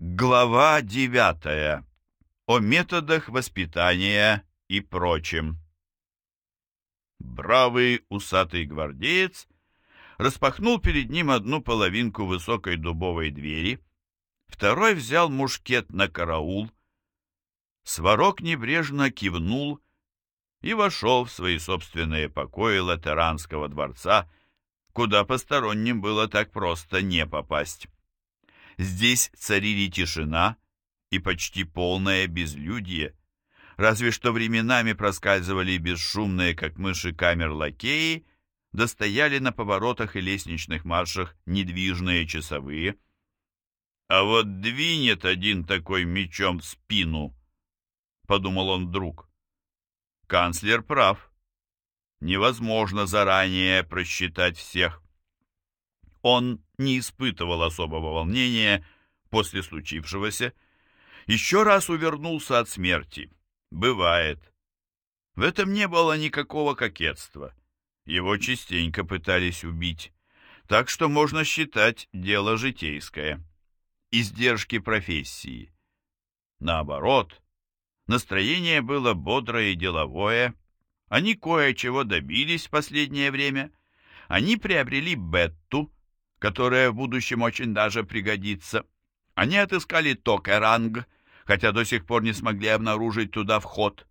Глава девятая. О методах воспитания и прочем. Бравый усатый гвардеец распахнул перед ним одну половинку высокой дубовой двери, второй взял мушкет на караул, сварог небрежно кивнул и вошел в свои собственные покои латеранского дворца, куда посторонним было так просто не попасть. Здесь царили тишина и почти полное безлюдье, разве что временами проскальзывали бесшумные, как мыши камер лакеи, достояли на поворотах и лестничных маршах недвижные часовые. «А вот двинет один такой мечом в спину», — подумал он вдруг. Канцлер прав. Невозможно заранее просчитать всех. Он не испытывал особого волнения после случившегося, еще раз увернулся от смерти. Бывает. В этом не было никакого кокетства. Его частенько пытались убить, так что можно считать дело житейское. Издержки профессии. Наоборот, настроение было бодрое и деловое. Они кое-чего добились в последнее время. Они приобрели Бетту, которая в будущем очень даже пригодится. Они отыскали Токеранг, хотя до сих пор не смогли обнаружить туда вход.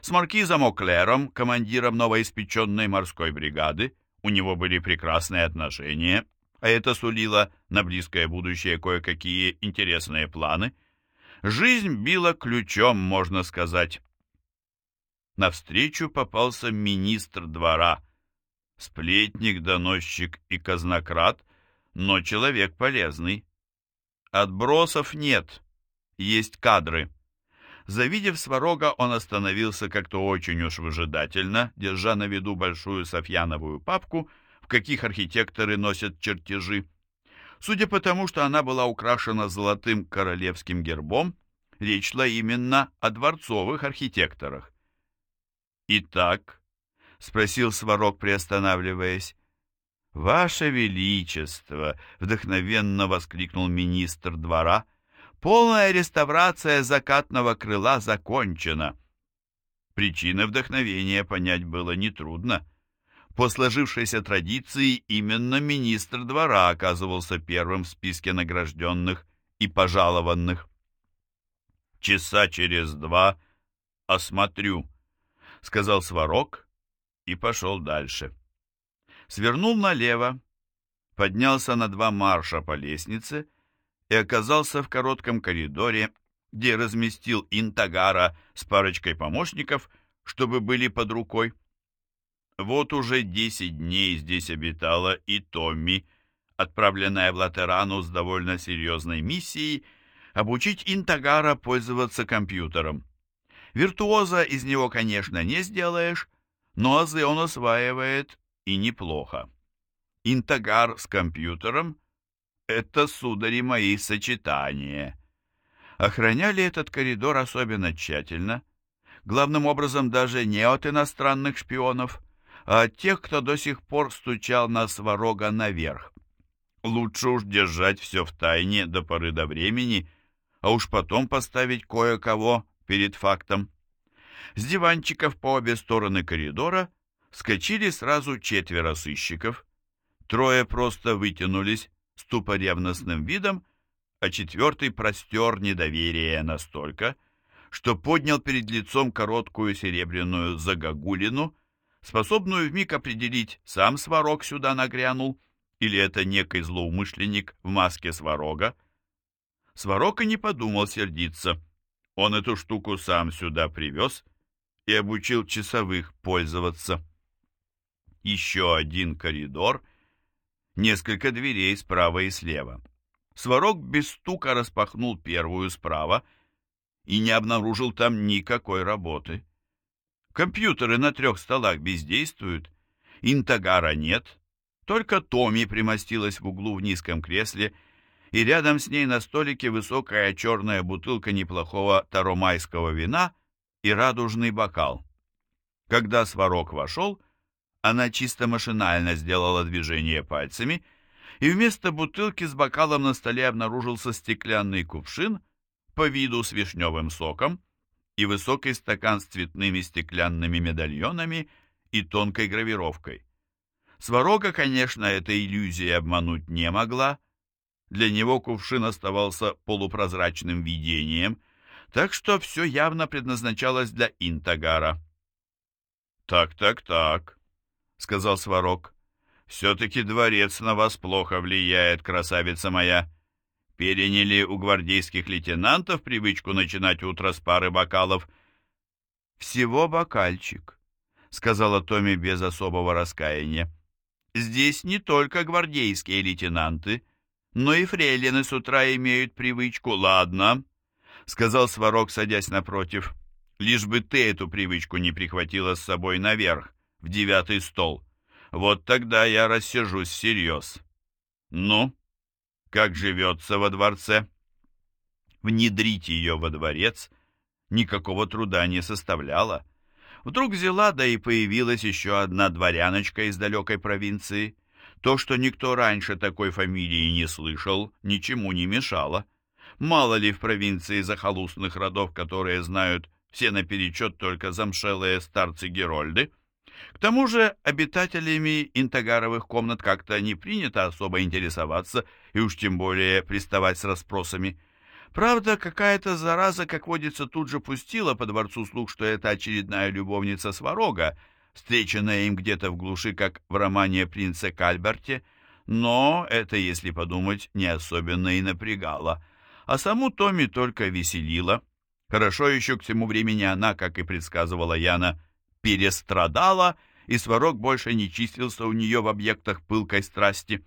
С маркизом О'Клером, командиром новоиспеченной морской бригады, у него были прекрасные отношения, а это сулило на близкое будущее кое-какие интересные планы. Жизнь била ключом, можно сказать. Навстречу попался министр двора, сплетник, доносчик и казнократ, но человек полезный. Отбросов нет, есть кадры. Завидев сварога, он остановился как-то очень уж выжидательно, держа на виду большую софьяновую папку, в каких архитекторы носят чертежи. Судя по тому, что она была украшена золотым королевским гербом, речь шла именно о дворцовых архитекторах. «Итак?» — спросил Сварог, приостанавливаясь. «Ваше Величество!» — вдохновенно воскликнул министр двора. «Полная реставрация закатного крыла закончена!» Причины вдохновения понять было нетрудно. По сложившейся традиции именно министр двора оказывался первым в списке награжденных и пожалованных. «Часа через два осмотрю», — сказал Сварог и пошел дальше свернул налево, поднялся на два марша по лестнице и оказался в коротком коридоре, где разместил Интагара с парочкой помощников, чтобы были под рукой. Вот уже десять дней здесь обитала и Томми, отправленная в Латерану с довольно серьезной миссией обучить Интагара пользоваться компьютером. Виртуоза из него, конечно, не сделаешь, но азы он осваивает и неплохо. Интагар с компьютером — это, судари мои, сочетание. Охраняли этот коридор особенно тщательно, главным образом даже не от иностранных шпионов, а от тех, кто до сих пор стучал на сварога наверх. Лучше уж держать все в тайне до поры до времени, а уж потом поставить кое-кого перед фактом. С диванчиков по обе стороны коридора Скочили сразу четверо сыщиков. Трое просто вытянулись с тупо видом, а четвертый простер недоверие настолько, что поднял перед лицом короткую серебряную загогулину, способную вмиг определить, сам сварог сюда нагрянул, или это некий злоумышленник в маске сварога. Сварог и не подумал сердиться. Он эту штуку сам сюда привез и обучил часовых пользоваться еще один коридор, несколько дверей справа и слева. Сварог без стука распахнул первую справа и не обнаружил там никакой работы. Компьютеры на трех столах бездействуют, интагара нет, только Томи примостилась в углу в низком кресле, и рядом с ней на столике высокая черная бутылка неплохого таромайского вина и радужный бокал. Когда Сварог вошел, она чисто машинально сделала движение пальцами, и вместо бутылки с бокалом на столе обнаружился стеклянный кувшин по виду с вишневым соком и высокий стакан с цветными стеклянными медальонами и тонкой гравировкой. Сварога, конечно, эта иллюзия обмануть не могла. Для него кувшин оставался полупрозрачным видением, так что все явно предназначалось для Интагара. «Так, так, так», — сказал Сварог. «Все-таки дворец на вас плохо влияет, красавица моя. Переняли у гвардейских лейтенантов привычку начинать утро с пары бокалов». «Всего бокальчик», — сказала Томми без особого раскаяния. «Здесь не только гвардейские лейтенанты, но и фрейлины с утра имеют привычку. Ладно», — сказал Сварог, садясь напротив, — «лишь бы ты эту привычку не прихватила с собой наверх, в девятый стол. Вот тогда я рассержусь всерьез. Ну, как живется во дворце?» Внедрить ее во дворец никакого труда не составляло. Вдруг взяла, да и появилась еще одна дворяночка из далекой провинции. То, что никто раньше такой фамилии не слышал, ничему не мешало. Мало ли в провинции захолустных родов, которые знают все наперечет только замшелые старцы Герольды. К тому же обитателями интагаровых комнат как-то не принято особо интересоваться и уж тем более приставать с расспросами. Правда, какая-то зараза, как водится, тут же пустила по дворцу слух, что это очередная любовница Сварога, встреченная им где-то в глуши, как в романе «Принце Кальберте», но это, если подумать, не особенно и напрягало. А саму Томми только веселила. Хорошо еще к всему времени она, как и предсказывала Яна, перестрадала, и Сварог больше не числился у нее в объектах пылкой страсти.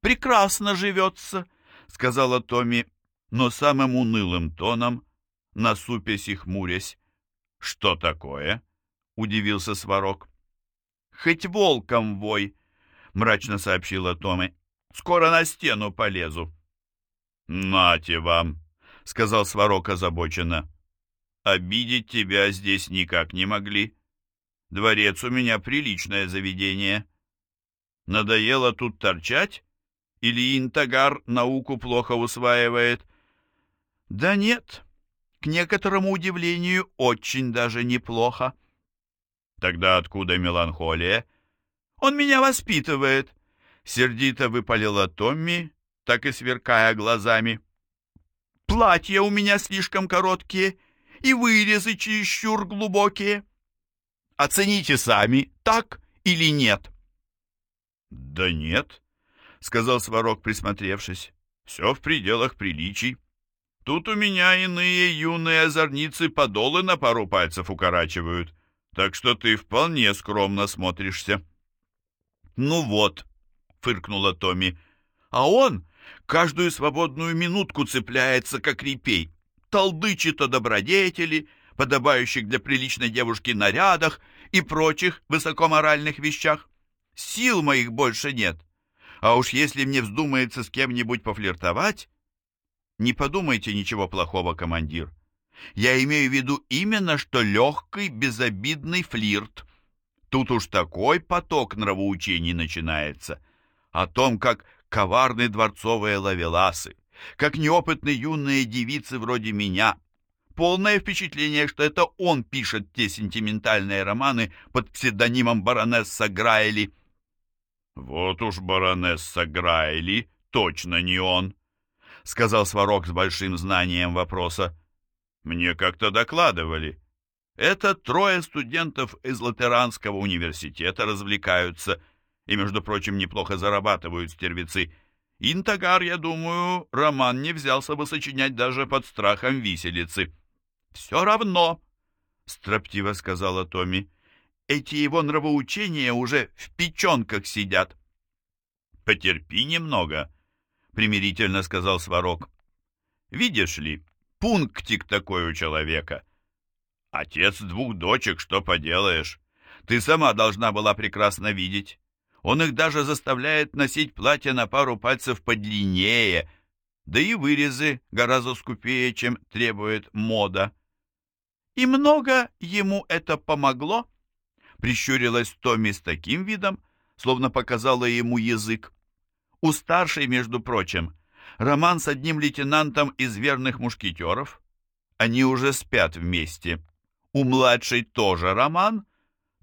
«Прекрасно живется», — сказала Томми, но самым унылым тоном, насупясь и хмурясь. «Что такое?» — удивился Сварог. «Хоть волком вой», — мрачно сообщила Томми. «Скоро на стену полезу». «Нате вам», — сказал Сварог озабоченно. «Обидеть тебя здесь никак не могли. Дворец у меня приличное заведение. Надоело тут торчать? Или Интагар науку плохо усваивает?» Да нет, к некоторому удивлению, очень даже неплохо. Тогда откуда меланхолия? Он меня воспитывает. Сердито выпалила Томми, так и сверкая глазами. Платья у меня слишком короткие и вырезы чересчур глубокие. Оцените сами, так или нет? Да нет, сказал Сварог, присмотревшись. Все в пределах приличий. Тут у меня иные юные озорницы подолы на пару пальцев укорачивают, так что ты вполне скромно смотришься». «Ну вот», — фыркнула Томми, — «а он каждую свободную минутку цепляется, как репей, толдычит о добродетели, подобающих для приличной девушки нарядах и прочих высокоморальных вещах. Сил моих больше нет. А уж если мне вздумается с кем-нибудь пофлиртовать, не подумайте ничего плохого, командир. Я имею в виду именно, что легкий, безобидный флирт. Тут уж такой поток нравоучений начинается. О том, как коварны дворцовые лавеласы, как неопытные юные девицы вроде меня. Полное впечатление, что это он пишет те сентиментальные романы под псевдонимом баронесса Грайли. Вот уж баронесса Грайли, точно не он сказал Сварог с большим знанием вопроса. Мне как-то докладывали. Это трое студентов из Латеранского университета развлекаются и, между прочим, неплохо зарабатывают стервицы. Интагар, я думаю, роман не взялся бы сочинять даже под страхом виселицы. «Все равно», — строптиво сказала Томми, — «эти его нравоучения уже в печенках сидят». «Потерпи немного», примирительно сказал Сварог. Видишь ли, пунктик такой у человека. Отец двух дочек, что поделаешь. Ты сама должна была прекрасно видеть. Он их даже заставляет носить платье на пару пальцев подлиннее, да и вырезы гораздо скупее, чем требует мода. И много ему это помогло? Прищурилась Томми с таким видом, словно показала ему язык. У старшей, между прочим, роман с одним лейтенантом из верных мушкетеров. Они уже спят вместе. У младшей тоже роман,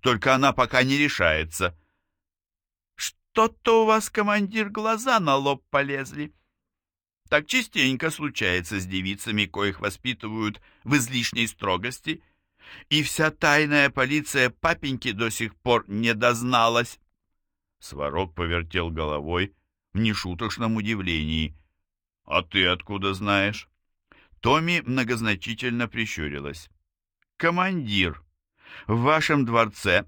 только она пока не решается. Что-то у вас, командир, глаза на лоб полезли. Так частенько случается с девицами, коих воспитывают в излишней строгости, и вся тайная полиция папеньки до сих пор не дозналась. Сварог повертел головой в нешуточном удивлении. «А ты откуда знаешь?» Томми многозначительно прищурилась. «Командир, в вашем дворце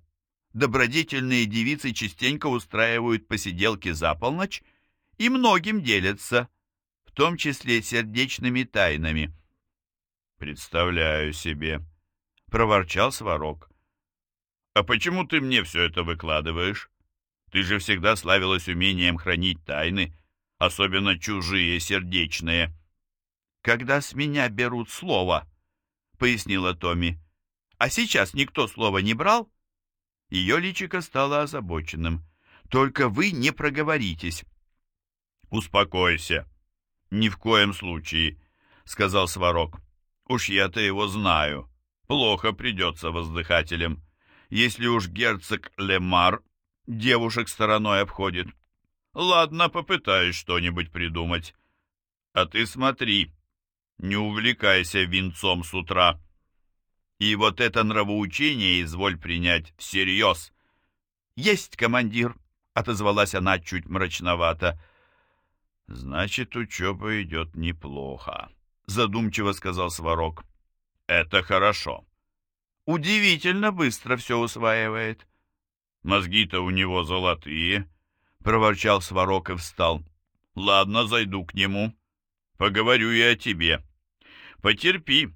добродетельные девицы частенько устраивают посиделки за полночь и многим делятся, в том числе сердечными тайнами». «Представляю себе», — проворчал Сварог. «А почему ты мне все это выкладываешь? Ты же всегда славилась умением хранить тайны, особенно чужие, сердечные». «Когда с меня берут слово», — пояснила Томми. «А сейчас никто слова не брал?» Ее личико стало озабоченным. «Только вы не проговоритесь». «Успокойся». «Ни в коем случае», — сказал Сварог. «Уж я-то его знаю. Плохо придется воздыхателям. Если уж герцог Лемар девушек стороной обходит. Ладно, попытаюсь что-нибудь придумать. А ты смотри, не увлекайся винцом с утра. И вот это нравоучение изволь принять всерьез. Есть, командир, отозвалась она чуть мрачновато. Значит, учеба идет неплохо, задумчиво сказал Сварог. Это хорошо. Удивительно быстро все усваивает. Мозги-то у него золотые, проворчал Сварог и встал. Ладно, зайду к нему. Поговорю и о тебе. Потерпи,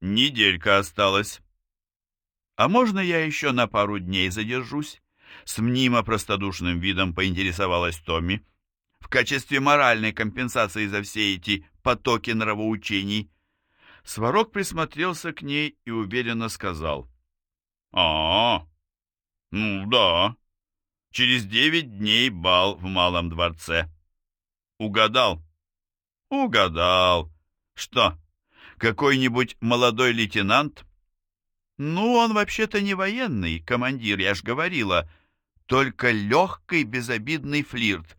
неделька осталась. А можно я еще на пару дней задержусь? С мнимо простодушным видом поинтересовалась Томми. В качестве моральной компенсации за все эти потоки нравоучений. Сварог присмотрелся к ней и уверенно сказал. «А, ну да, через девять дней бал в Малом дворце». «Угадал?» «Угадал. Что, какой-нибудь молодой лейтенант?» «Ну, он вообще-то не военный, командир, я ж говорила, только легкий безобидный флирт,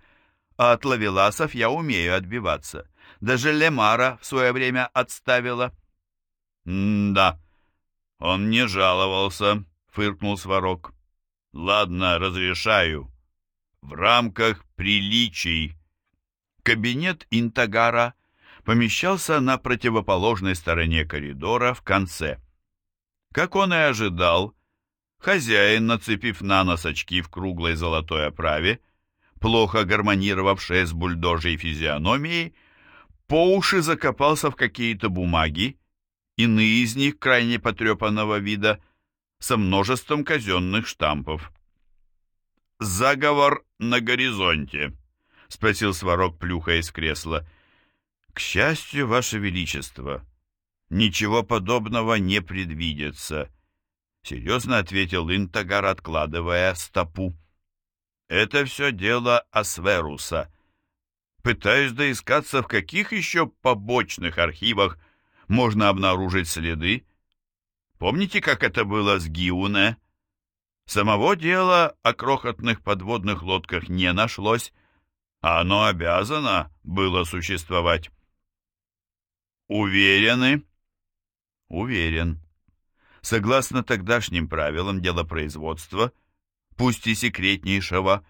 а от лавеласов я умею отбиваться. Даже Лемара в свое время отставила». «М-да, он не жаловался», — фыркнул Сварог. «Ладно, разрешаю. В рамках приличий». Кабинет Интагара помещался на противоположной стороне коридора в конце. Как он и ожидал, хозяин, нацепив на нос очки в круглой золотой оправе, плохо гармонировавшие с бульдожей физиономией, по уши закопался в какие-то бумаги, иные из них крайне потрепанного вида, со множеством казенных штампов. «Заговор на горизонте», — спросил Сварог, плюхая из кресла. «К счастью, Ваше Величество, ничего подобного не предвидится», — серьезно ответил Интагар, откладывая стопу. «Это все дело Асверуса. Пытаюсь доискаться, в каких еще побочных архивах можно обнаружить следы. Помните, как это было с Гиуне?» Самого дела о крохотных подводных лодках не нашлось, а оно обязано было существовать. Уверены? Уверен. Согласно тогдашним правилам делопроизводства, пусть и секретнейшего,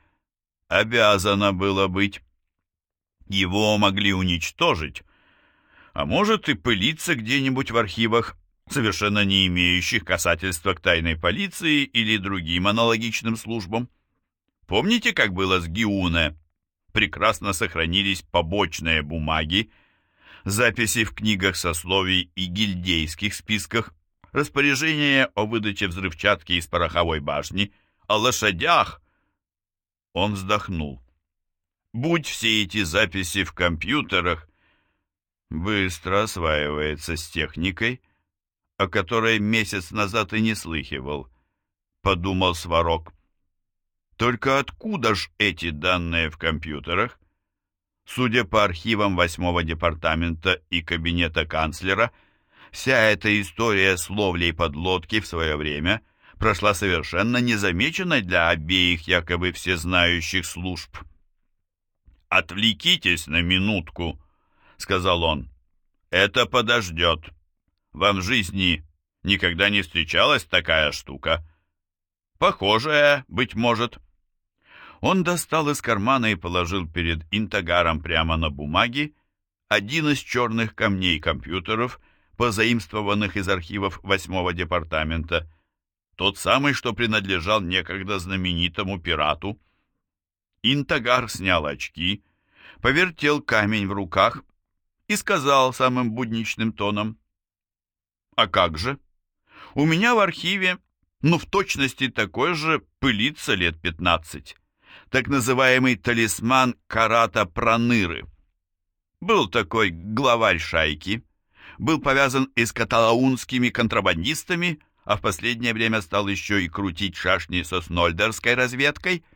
обязано было быть. Его могли уничтожить, а может и пылиться где-нибудь в архивах, совершенно не имеющих касательства к тайной полиции или другим аналогичным службам. Помните, как было с Гиуне? прекрасно сохранились побочные бумаги, записи в книгах сословий и гильдейских списках, распоряжения о выдаче взрывчатки из пороховой башни, о лошадях. Он вздохнул. Будь все эти записи в компьютерах, быстро осваивается с техникой, о которой месяц назад и не слыхивал, подумал Сварог. Только откуда ж эти данные в компьютерах? Судя по архивам восьмого департамента и кабинета канцлера, вся эта история с ловлей подлодки в свое время прошла совершенно незамеченной для обеих якобы всезнающих служб. «Отвлекитесь на минутку», — сказал он. «Это подождет. Вам в жизни никогда не встречалась такая штука. Похожая, быть может». Он достал из кармана и положил перед Интагаром прямо на бумаге один из черных камней компьютеров, позаимствованных из архивов восьмого департамента, тот самый, что принадлежал некогда знаменитому пирату, Интагар снял очки, повертел камень в руках и сказал самым будничным тоном, «А как же? У меня в архиве, ну, в точности такой же, пылится лет пятнадцать, так называемый талисман Карата Проныры. Был такой главарь шайки, был повязан и с каталаунскими контрабандистами, а в последнее время стал еще и крутить шашни со снольдерской разведкой –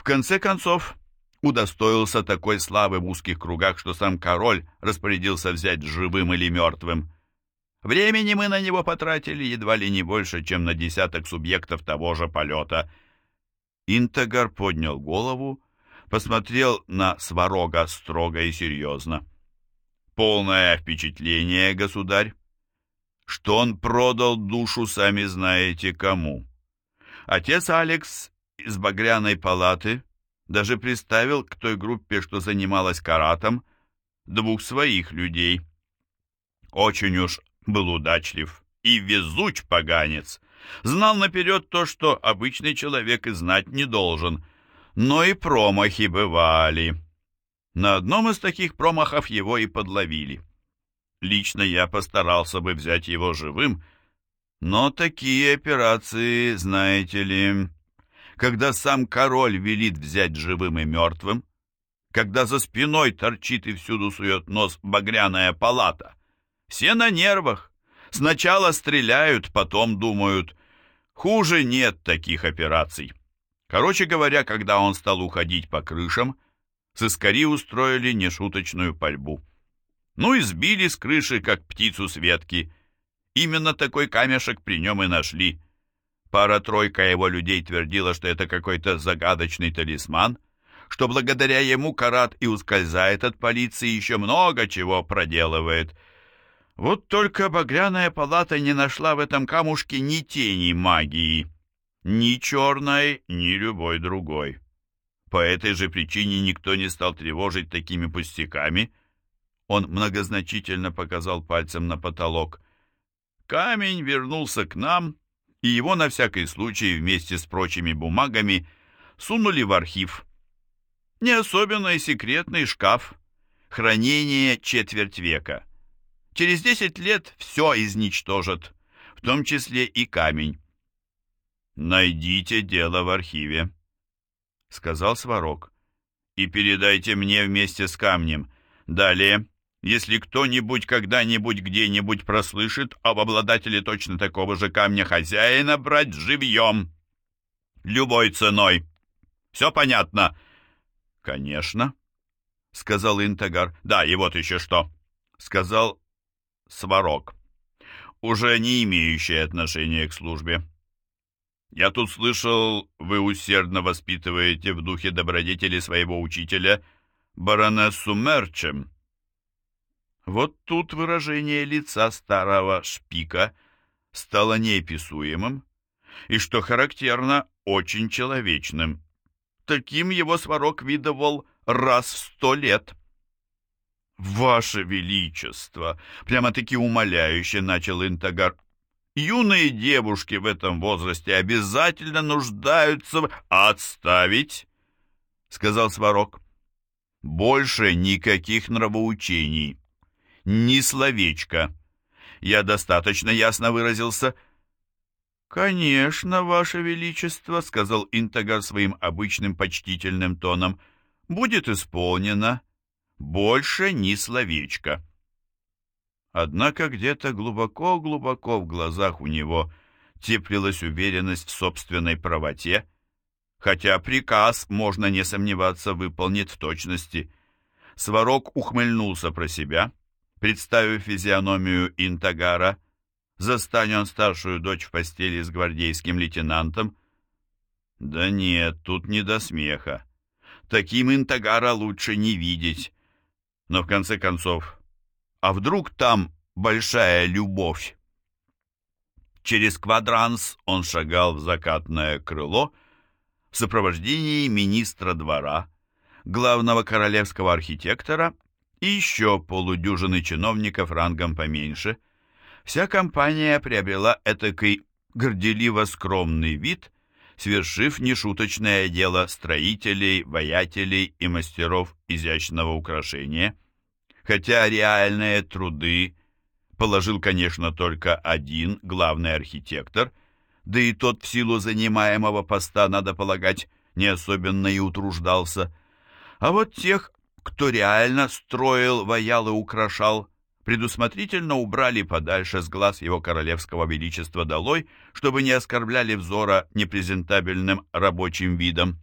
в конце концов, удостоился такой славы в узких кругах, что сам король распорядился взять живым или мертвым. Времени мы на него потратили едва ли не больше, чем на десяток субъектов того же полета. Интегар поднял голову, посмотрел на Сварога строго и серьезно. «Полное впечатление, государь, что он продал душу, сами знаете кому. Отец Алекс из Багряной палаты даже приставил к той группе, что занималась каратом, двух своих людей. Очень уж был удачлив и везуч поганец. Знал наперед то, что обычный человек и знать не должен, но и промахи бывали. На одном из таких промахов его и подловили. Лично я постарался бы взять его живым, но такие операции, знаете ли, когда сам король велит взять живым и мертвым, когда за спиной торчит и всюду сует нос багряная палата. Все на нервах. Сначала стреляют, потом думают. Хуже нет таких операций. Короче говоря, когда он стал уходить по крышам, сыскари устроили нешуточную пальбу. Ну и сбили с крыши, как птицу с ветки. Именно такой камешек при нем и нашли. Пара-тройка его людей твердила, что это какой-то загадочный талисман, что благодаря ему Карат и ускользает от полиции, еще много чего проделывает. Вот только багряная палата не нашла в этом камушке ни тени магии, ни черной, ни любой другой. По этой же причине никто не стал тревожить такими пустяками. Он многозначительно показал пальцем на потолок. Камень вернулся к нам — и его на всякий случай вместе с прочими бумагами сунули в архив. Не особенно и секретный шкаф, хранение четверть века. Через десять лет все изничтожат, в том числе и камень. «Найдите дело в архиве», — сказал Сварог, — «и передайте мне вместе с камнем. Далее если кто-нибудь когда-нибудь где-нибудь прослышит об обладателе точно такого же камня хозяина, брать живьем. Любой ценой. Все понятно? Конечно, сказал Интегар. Да, и вот еще что, сказал Сварог, уже не имеющий отношения к службе. Я тут слышал, вы усердно воспитываете в духе добродетели своего учителя баронессу Мерчем. Вот тут выражение лица старого шпика стало неописуемым и, что характерно, очень человечным. Таким его сварок видывал раз в сто лет. «Ваше Величество!» — прямо-таки умоляюще начал Интагар. «Юные девушки в этом возрасте обязательно нуждаются в...» «Отставить!» — сказал Сварог. «Больше никаких нравоучений ни словечко. Я достаточно ясно выразился. «Конечно, Ваше Величество», — сказал Интагар своим обычным почтительным тоном, — «будет исполнено. Больше ни словечко». Однако где-то глубоко-глубоко в глазах у него теплилась уверенность в собственной правоте, хотя приказ, можно не сомневаться, выполнит в точности — Сварог ухмыльнулся про себя, представив физиономию Интагара. Застань он старшую дочь в постели с гвардейским лейтенантом. Да нет, тут не до смеха. Таким Интагара лучше не видеть. Но в конце концов, а вдруг там большая любовь? Через квадранс он шагал в закатное крыло в сопровождении министра двора, главного королевского архитектора и еще полудюжины чиновников рангом поменьше. Вся компания приобрела этакий горделиво-скромный вид, свершив нешуточное дело строителей, воятелей и мастеров изящного украшения. Хотя реальные труды положил, конечно, только один главный архитектор, да и тот в силу занимаемого поста, надо полагать, не особенно и утруждался. А вот тех, кто реально строил, ваял и украшал, предусмотрительно убрали подальше с глаз его королевского величества долой, чтобы не оскорбляли взора непрезентабельным рабочим видом.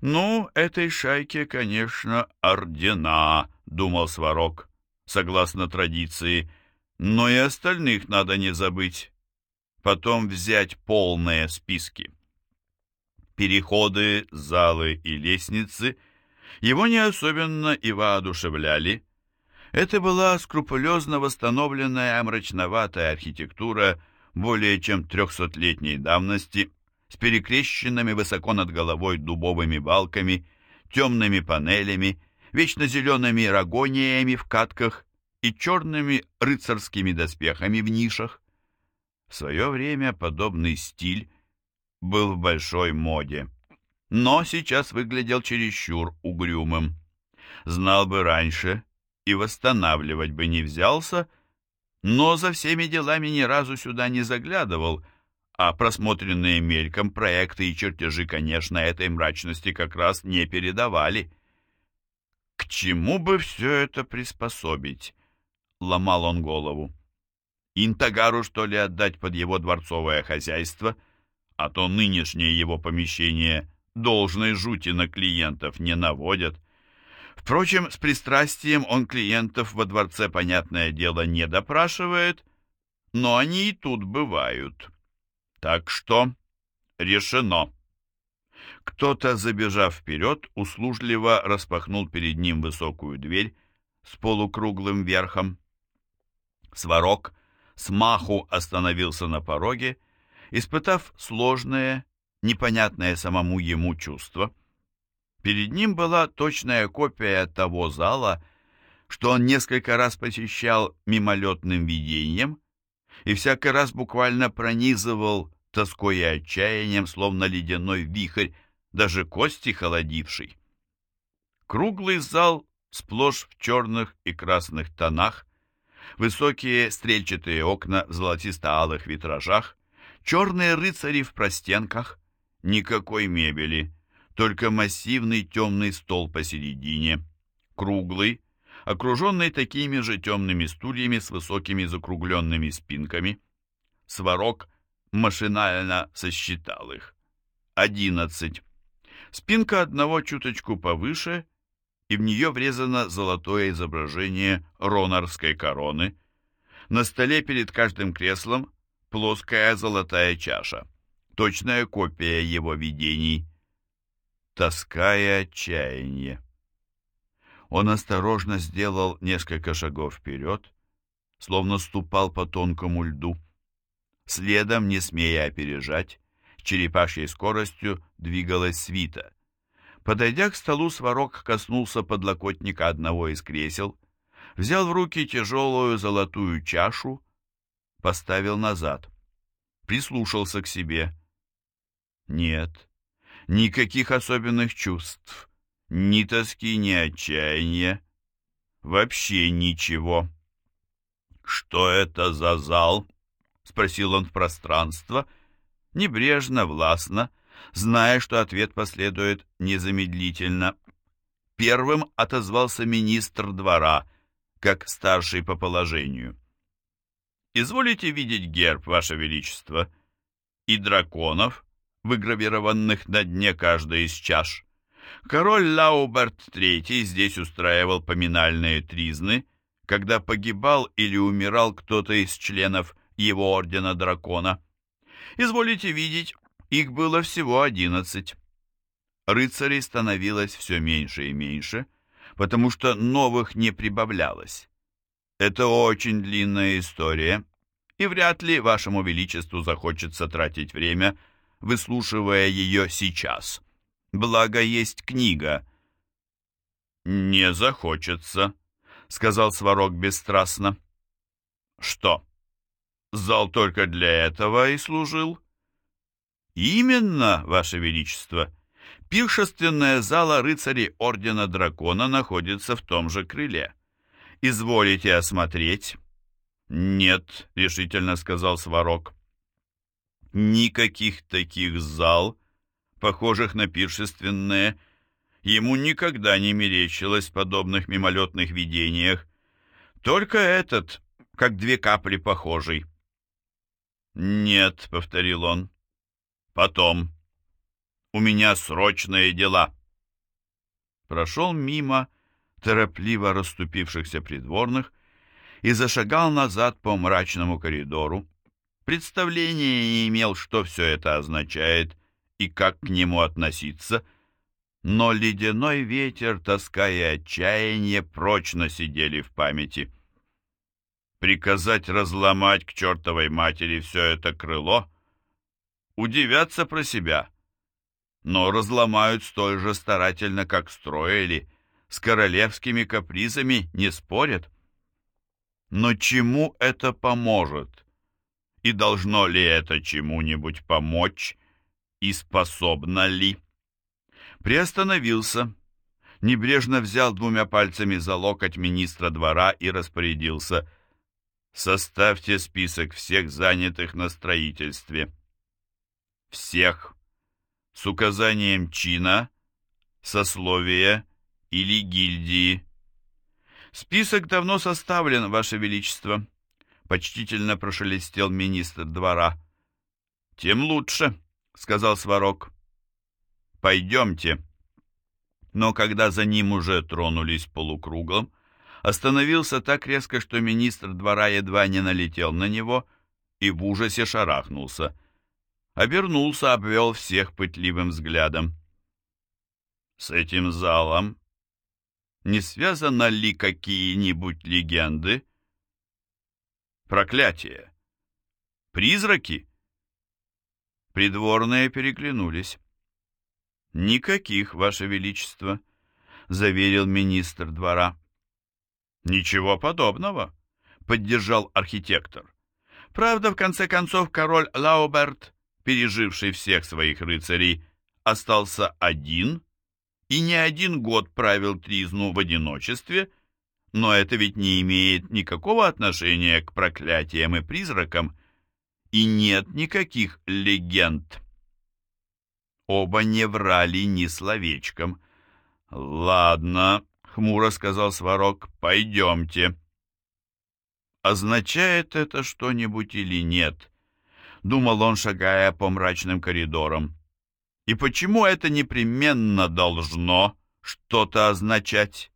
«Ну, этой шайке, конечно, ордена», — думал Сварог, согласно традиции, — но и остальных надо не забыть. Потом взять полные списки. Переходы, залы и лестницы его не особенно и воодушевляли. Это была скрупулезно восстановленная мрачноватая архитектура более чем трехсотлетней давности, с перекрещенными высоко над головой дубовыми балками, темными панелями, вечно зелеными рагониями в катках и черными рыцарскими доспехами в нишах. В свое время подобный стиль был в большой моде, но сейчас выглядел чересчур угрюмым. Знал бы раньше и восстанавливать бы не взялся, но за всеми делами ни разу сюда не заглядывал, а просмотренные мельком проекты и чертежи, конечно, этой мрачности как раз не передавали. К чему бы все это приспособить? ломал он голову. Интагару, что ли, отдать под его дворцовое хозяйство, а то нынешнее его помещение должной жути на клиентов не наводят. Впрочем, с пристрастием он клиентов во дворце, понятное дело, не допрашивает, но они и тут бывают. Так что решено. Кто-то, забежав вперед, услужливо распахнул перед ним высокую дверь с полукруглым верхом. Сварог смаху остановился на пороге, испытав сложное, непонятное самому ему чувство. Перед ним была точная копия того зала, что он несколько раз посещал мимолетным видением и всякий раз буквально пронизывал тоской и отчаянием, словно ледяной вихрь, даже кости холодивший. Круглый зал сплошь в черных и красных тонах, высокие стрельчатые окна в золотисто-алых витражах, черные рыцари в простенках, никакой мебели, только массивный темный стол посередине, круглый, окруженный такими же темными стульями с высокими закругленными спинками. Сварог машинально сосчитал их. Одиннадцать. Спинка одного чуточку повыше и в нее врезано золотое изображение ронарской короны. На столе перед каждым креслом плоская золотая чаша, точная копия его видений. Тоска и отчаяние. Он осторожно сделал несколько шагов вперед, словно ступал по тонкому льду. Следом, не смея опережать, черепашьей скоростью двигалась свита — Подойдя к столу, Сварог коснулся подлокотника одного из кресел, взял в руки тяжелую золотую чашу, поставил назад. Прислушался к себе. Нет, никаких особенных чувств, ни тоски, ни отчаяния, вообще ничего. «Что это за зал?» — спросил он в пространство, небрежно, властно, — зная, что ответ последует незамедлительно. Первым отозвался министр двора, как старший по положению. «Изволите видеть герб, Ваше Величество, и драконов, выгравированных на дне каждой из чаш, Король Лауберт III здесь устраивал поминальные тризны, когда погибал или умирал кто-то из членов его ордена дракона. Изволите видеть, их было всего одиннадцать. Рыцарей становилось все меньше и меньше, потому что новых не прибавлялось. Это очень длинная история, и вряд ли вашему величеству захочется тратить время, выслушивая ее сейчас. Благо есть книга. «Не захочется», — сказал Сварог бесстрастно. «Что, зал только для этого и служил?» «Именно, ваше величество. Пиршественная зала рыцарей Ордена Дракона находится в том же крыле. Изволите осмотреть?» «Нет», — решительно сказал Сварог. «Никаких таких зал, похожих на пиршественные, ему никогда не мерещилось в подобных мимолетных видениях. Только этот, как две капли похожий». «Нет», — повторил он, — «потом. У меня срочные дела». Прошел мимо торопливо расступившихся придворных и зашагал назад по мрачному коридору. Представления не имел, что все это означает и как к нему относиться, но ледяной ветер, тоска и отчаяние прочно сидели в памяти. Приказать разломать к чертовой матери все это крыло? Удивятся про себя, но разломают столь же старательно, как строили, с королевскими капризами не спорят. Но чему это поможет? И должно ли это чему-нибудь помочь? И способно ли? Приостановился, небрежно взял двумя пальцами за локоть министра двора и распорядился «Составьте список всех занятых на строительстве». Всех. С указанием чина, сословия или гильдии. «Список давно составлен, Ваше Величество», — почтительно прошелестел министр двора. «Тем лучше», — сказал Сварог. «Пойдемте». Но когда за ним уже тронулись полукругом, остановился так резко, что министр двора едва не налетел на него и в ужасе шарахнулся. Обернулся, обвел всех пытливым взглядом. «С этим залом не связаны ли какие-нибудь легенды? Проклятие! Призраки? Придворные переглянулись. «Никаких, Ваше Величество», — заверил министр двора. «Ничего подобного», — поддержал архитектор. Правда, в конце концов, король Лауберт, переживший всех своих рыцарей, остался один и не один год правил Тризну в одиночестве, но это ведь не имеет никакого отношения к проклятиям и призракам, и нет никаких легенд. Оба не врали ни словечком. «Ладно», — хмуро сказал Сварог, — «пойдемте». Означает это что-нибудь или нет? Думал он, шагая по мрачным коридорам. И почему это непременно должно что-то означать?